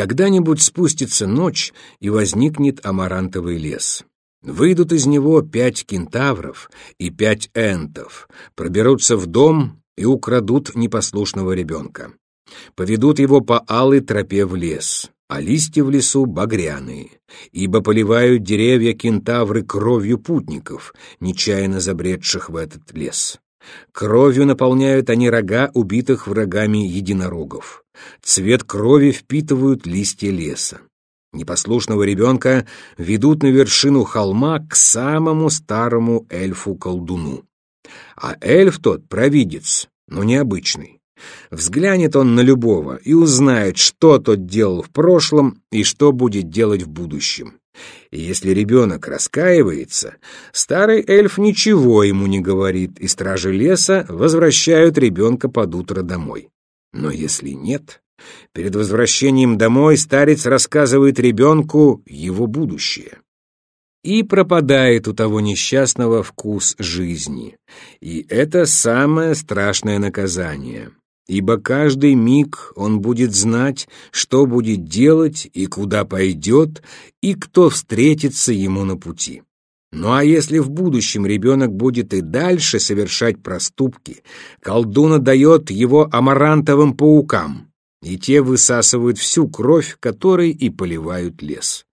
Когда-нибудь спустится ночь, и возникнет амарантовый лес. Выйдут из него пять кентавров и пять энтов, проберутся в дом и украдут непослушного ребенка. Поведут его по алой тропе в лес, а листья в лесу багряные, ибо поливают деревья кентавры кровью путников, нечаянно забредших в этот лес. Кровью наполняют они рога убитых врагами единорогов. Цвет крови впитывают листья леса. Непослушного ребенка ведут на вершину холма к самому старому эльфу-колдуну. А эльф тот провидец, но необычный. Взглянет он на любого и узнает, что тот делал в прошлом и что будет делать в будущем. И если ребенок раскаивается, старый эльф ничего ему не говорит, и стражи леса возвращают ребенка под утро домой. Но если нет, перед возвращением домой старец рассказывает ребенку его будущее. И пропадает у того несчастного вкус жизни. И это самое страшное наказание ибо каждый миг он будет знать, что будет делать и куда пойдет, и кто встретится ему на пути. Ну а если в будущем ребенок будет и дальше совершать проступки, колдуна дает его амарантовым паукам, и те высасывают всю кровь, которой и поливают лес.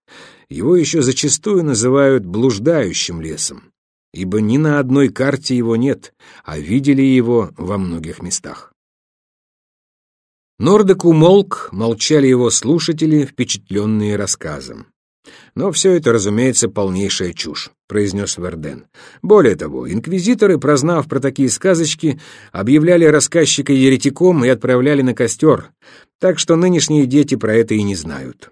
Его еще зачастую называют блуждающим лесом, ибо ни на одной карте его нет, а видели его во многих местах. Нордек умолк, молчали его слушатели, впечатленные рассказом. «Но все это, разумеется, полнейшая чушь», — произнес Верден. «Более того, инквизиторы, прознав про такие сказочки, объявляли рассказчика еретиком и отправляли на костер, так что нынешние дети про это и не знают».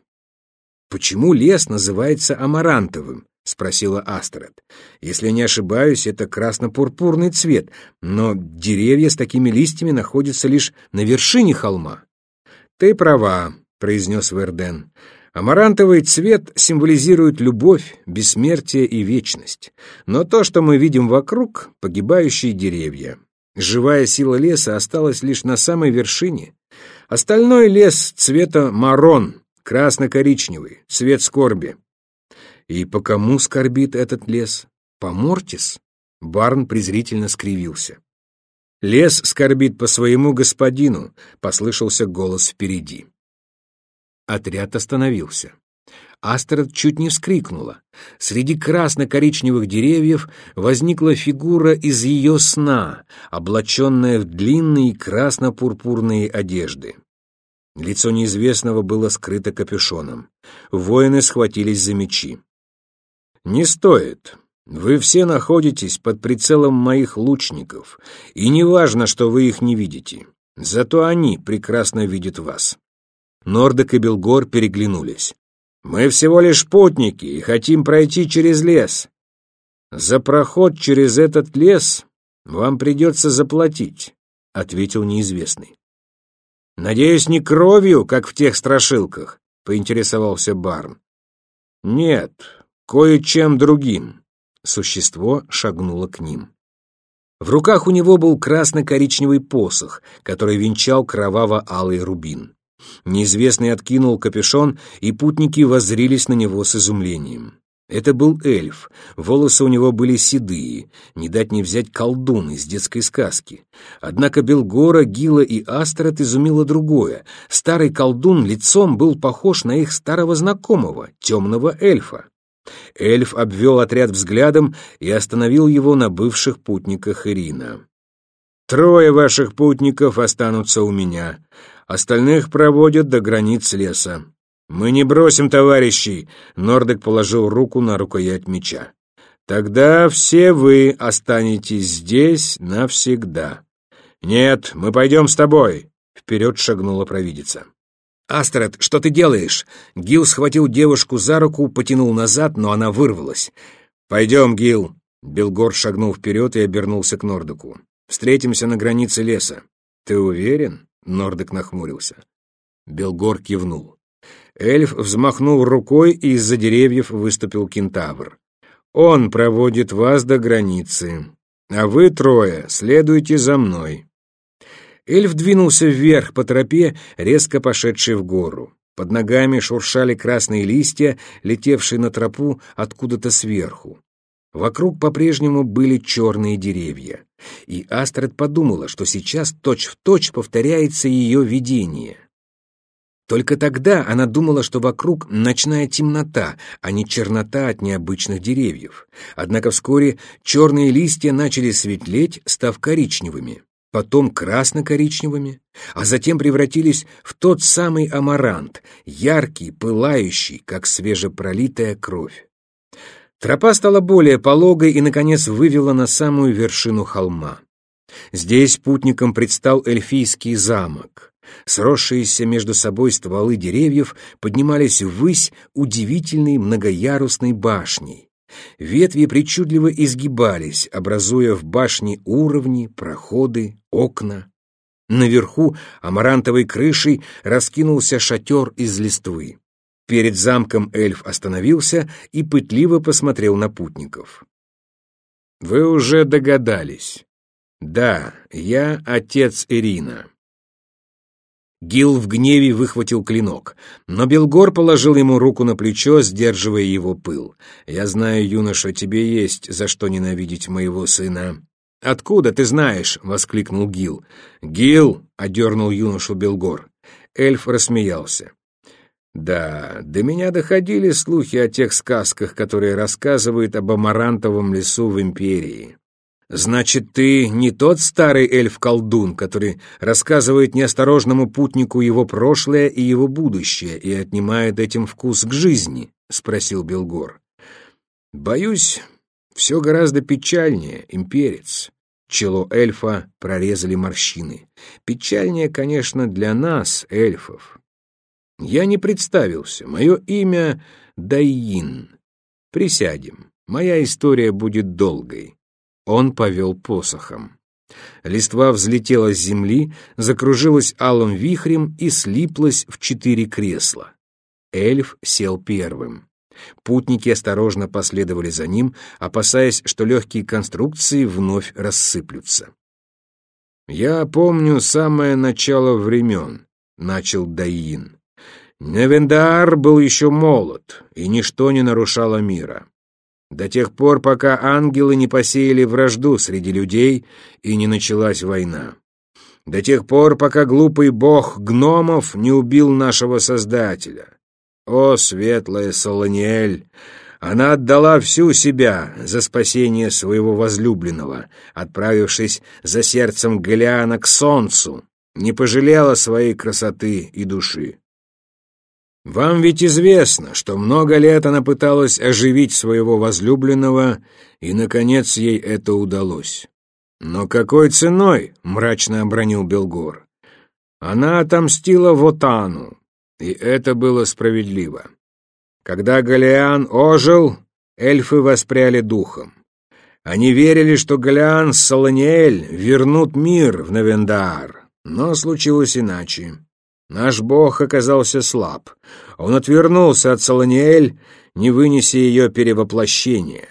«Почему лес называется амарантовым?» — спросила Астрид. «Если не ошибаюсь, это красно-пурпурный цвет, но деревья с такими листьями находятся лишь на вершине холма». «Ты права», — произнес Верден. «Амарантовый цвет символизирует любовь, бессмертие и вечность. Но то, что мы видим вокруг — погибающие деревья. Живая сила леса осталась лишь на самой вершине. Остальной лес цвета марон, красно-коричневый, цвет скорби». И по кому скорбит этот лес? По Мортис? Барн презрительно скривился. «Лес скорбит по своему господину», — послышался голос впереди. Отряд остановился. Астрид чуть не вскрикнула. Среди красно-коричневых деревьев возникла фигура из ее сна, облаченная в длинные красно-пурпурные одежды. Лицо неизвестного было скрыто капюшоном. Воины схватились за мечи. «Не стоит. Вы все находитесь под прицелом моих лучников, и не важно, что вы их не видите. Зато они прекрасно видят вас». Нордек и Белгор переглянулись. «Мы всего лишь путники и хотим пройти через лес. За проход через этот лес вам придется заплатить», — ответил неизвестный. «Надеюсь, не кровью, как в тех страшилках», — поинтересовался Барн. «Нет, кое-чем другим. Существо шагнуло к ним. В руках у него был красно-коричневый посох, который венчал кроваво-алый рубин. Неизвестный откинул капюшон, и путники воззрились на него с изумлением. Это был эльф, волосы у него были седые, не дать не взять колдун из детской сказки. Однако Белгора, Гила и Астрот изумило другое. Старый колдун лицом был похож на их старого знакомого, темного эльфа. Эльф обвел отряд взглядом и остановил его на бывших путниках Ирина. «Трое ваших путников останутся у меня. Остальных проводят до границ леса. Мы не бросим товарищей!» Нордек положил руку на рукоять меча. «Тогда все вы останетесь здесь навсегда». «Нет, мы пойдем с тобой!» — вперед шагнула провидица. «Астрид, что ты делаешь?» Гил схватил девушку за руку, потянул назад, но она вырвалась. «Пойдем, Гил!» Белгор шагнул вперед и обернулся к Нордеку. «Встретимся на границе леса». «Ты уверен?» Нордек нахмурился. Белгор кивнул. Эльф взмахнул рукой, и из-за деревьев выступил кентавр. «Он проводит вас до границы, а вы трое следуйте за мной». Эльф двинулся вверх по тропе, резко пошедшей в гору. Под ногами шуршали красные листья, летевшие на тропу откуда-то сверху. Вокруг по-прежнему были черные деревья, и Астрид подумала, что сейчас точь-в-точь точь повторяется ее видение. Только тогда она думала, что вокруг ночная темнота, а не чернота от необычных деревьев. Однако вскоре черные листья начали светлеть, став коричневыми, потом красно-коричневыми, а затем превратились в тот самый амарант, яркий, пылающий, как свежепролитая кровь. Тропа стала более пологой и, наконец, вывела на самую вершину холма. Здесь путникам предстал эльфийский замок. Сросшиеся между собой стволы деревьев поднимались ввысь удивительной многоярусной башней. Ветви причудливо изгибались, образуя в башне уровни, проходы, окна. Наверху амарантовой крышей раскинулся шатер из листвы. Перед замком эльф остановился и пытливо посмотрел на путников. «Вы уже догадались. Да, я отец Ирина. Гил в гневе выхватил клинок, но Белгор положил ему руку на плечо, сдерживая его пыл. «Я знаю, юноша, тебе есть за что ненавидеть моего сына». «Откуда ты знаешь?» — воскликнул Гил. «Гил!» — одернул юношу Белгор. Эльф рассмеялся. «Да, до меня доходили слухи о тех сказках, которые рассказывают об Амарантовом лесу в Империи. Значит, ты не тот старый эльф-колдун, который рассказывает неосторожному путнику его прошлое и его будущее и отнимает этим вкус к жизни? — спросил Белгор. Боюсь, все гораздо печальнее, имперец. Чело эльфа прорезали морщины. Печальнее, конечно, для нас, эльфов. Я не представился. Мое имя Дайин. Присядем. Моя история будет долгой. Он повел посохом. Листва взлетела с земли, закружилась алым вихрем и слиплась в четыре кресла. Эльф сел первым. Путники осторожно последовали за ним, опасаясь, что легкие конструкции вновь рассыплются. «Я помню самое начало времен», — начал Даин. «Невендар был еще молод, и ничто не нарушало мира до тех пор, пока ангелы не посеяли вражду среди людей и не началась война. До тех пор, пока глупый бог гномов не убил нашего Создателя. О, светлая Солониэль! Она отдала всю себя за спасение своего возлюбленного, отправившись за сердцем Голиана к солнцу, не пожалела своей красоты и души. Вам ведь известно, что много лет она пыталась оживить своего возлюбленного, и, наконец, ей это удалось. Но какой ценой? — мрачно обронил Белгор. Она отомстила Вотану, и это было справедливо. Когда Галиан ожил, эльфы воспряли духом. Они верили, что Галиан с Солониэль вернут мир в Навендар, но случилось иначе. Наш бог оказался слаб. Он отвернулся от Солониэль, не вынеся ее перевоплощения.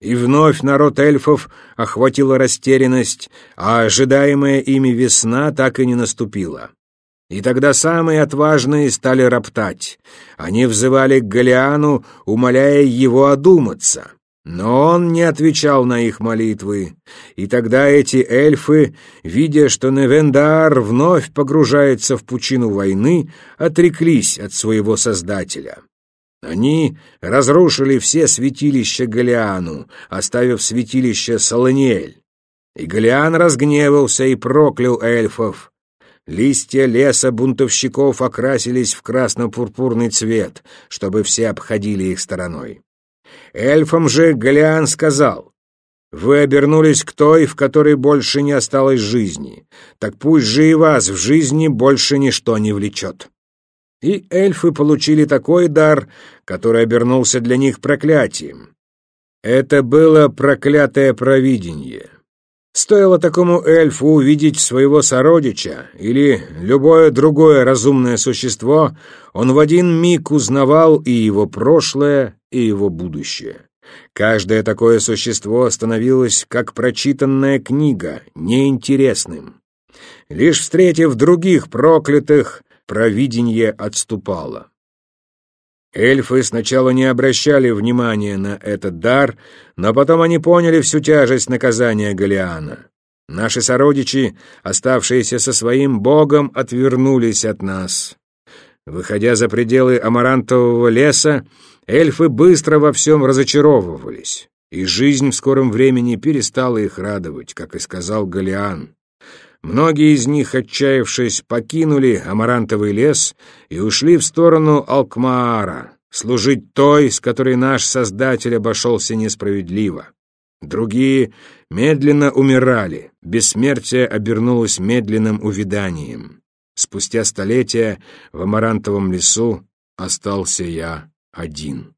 И вновь народ эльфов охватила растерянность, а ожидаемая ими весна так и не наступила. И тогда самые отважные стали роптать. Они взывали к Голиану, умоляя его одуматься. Но он не отвечал на их молитвы, и тогда эти эльфы, видя, что Невендар вновь погружается в пучину войны, отреклись от своего создателя. Они разрушили все святилища Голиану, оставив святилище Солониэль. И Голиан разгневался и проклял эльфов. Листья леса бунтовщиков окрасились в красно-пурпурный цвет, чтобы все обходили их стороной. Эльфам же Голиан сказал, «Вы обернулись к той, в которой больше не осталось жизни. Так пусть же и вас в жизни больше ничто не влечет». И эльфы получили такой дар, который обернулся для них проклятием. Это было проклятое провидение. Стоило такому эльфу увидеть своего сородича или любое другое разумное существо, он в один миг узнавал и его прошлое, и его будущее. Каждое такое существо становилось, как прочитанная книга, неинтересным. Лишь встретив других проклятых, провидение отступало. Эльфы сначала не обращали внимания на этот дар, но потом они поняли всю тяжесть наказания Голиана. Наши сородичи, оставшиеся со своим богом, отвернулись от нас. Выходя за пределы амарантового леса, эльфы быстро во всем разочаровывались, и жизнь в скором времени перестала их радовать, как и сказал Голиан. Многие из них, отчаявшись, покинули амарантовый лес и ушли в сторону Алкмаара, служить той, с которой наш Создатель обошелся несправедливо. Другие медленно умирали, бессмертие обернулось медленным увяданием. Спустя столетия в Амарантовом лесу остался я один.